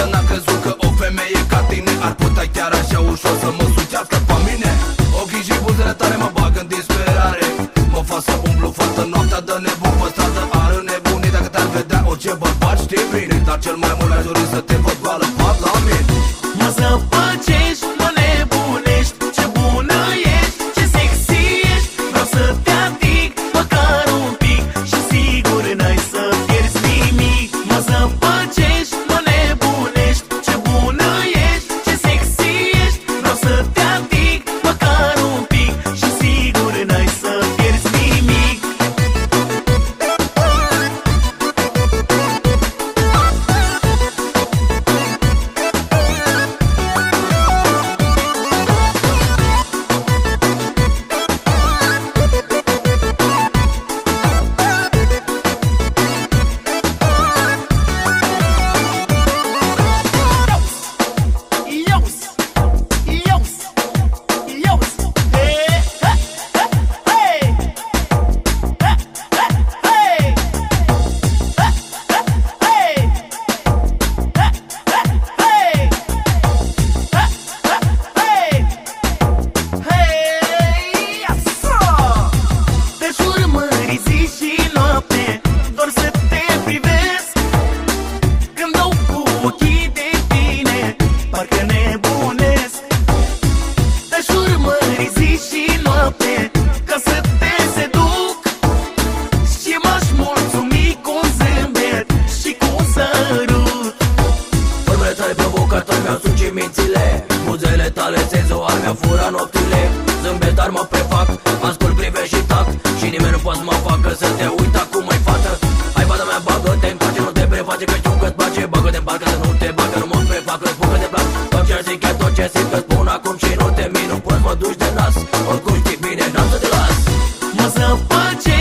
niciodată n-am crezut că o femeie ca tine Ar putea chiar așa ușor să mă sucească pe mine. Ochii și buzele tale mă bag în disperare. Mă fac să umblu fată noaptea de nebun pe stradă Ar nebuni dacă te-ar vedea orice bărbat știi bine Dar cel mai mult aș dori să te văd goală pat la mine. îmi fură noptile Zâmbet, dar mă prefac. Ascult, privești și tac Și nimeni nu poate să mă facă Să te uit acum, mai fată. Hai, fata mea, bagă-te în pace Nu te preface că știu că-ți place. Bagă-te în parcă să nu te bagă Nu mă prefac, îți că te plac. Tot ce zic e tot ce simt că spun acum Și nu te min, poți mă duci de nas Oricum știi bine, n-am să te las. Mă să face